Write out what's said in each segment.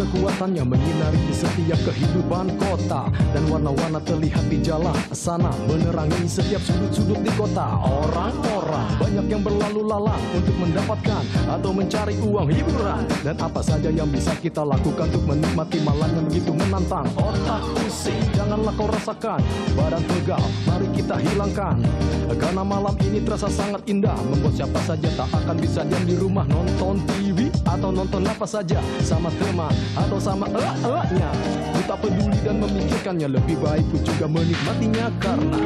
Kekuatannya menyinari di setiap kehidupan kota dan warna-warna terlihat di jalan sana menerangi setiap sudut-sudut di kota. Orang-orang banyak yang berlalu lalang untuk mendapatkan atau mencari uang hiburan. Dan apa saja yang bisa kita lakukan untuk menikmati malam yang begitu menantang. Otak pusing, janganlah kau rasakan. Badan pegal, mari kita hilangkan. Karena malam ini terasa sangat indah. Membuat siapa saja tak akan bisa diam di rumah. Nonton TV atau nonton apa saja. Sama teman atau sama elak-elaknya. Ku tak peduli dan memikirkannya. Lebih baik ku juga menikmatinya karena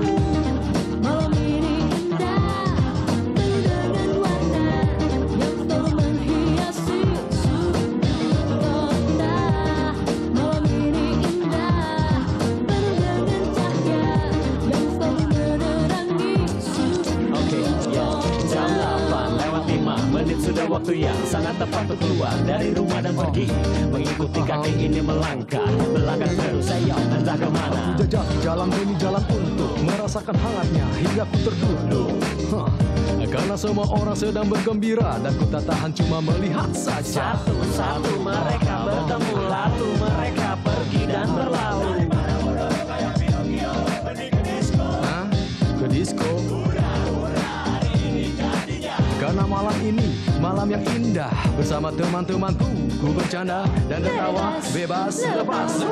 waktu yang sangat tepat untuk keluar dari rumah dan pergi mengikuti kaki ini melangkah belakang terus saya entah ke mana jajah jalan demi jalan untuk merasakan hangatnya hingga ku terduduk. Karena semua orang sedang bergembira dan ku tak tahan cuma melihat saja. satu-satu mereka bertemu lalu mereka pergi dan berlalu Hah? Ke disco? Karena malam ini malam yang indah bersama teman-temanku ku bercanda dan tertawa bebas lepas.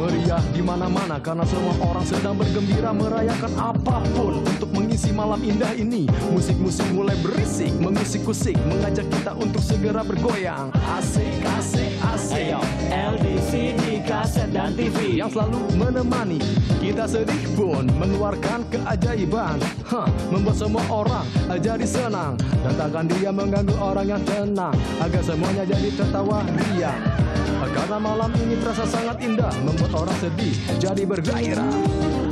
Meriah, di mana-mana karena semua orang sedang bergembira merayakan apa pun untuk mengisi malam indah ini. Musik-musik mulai berisik, mengisik-kusik, mengajak kita untuk segera bergoyang. Asik, asik, asik. Ayo, LDCD, kaset dan TV yang selalu menemani kita sedih pun mengeluarkan keajaiban Hah, membuat semua orang jadi senang dan takkan dia mengganggu orang yang tenang agar semuanya jadi tertawa riang karena malam ini terasa sangat indah membuat orang sedih jadi bergairah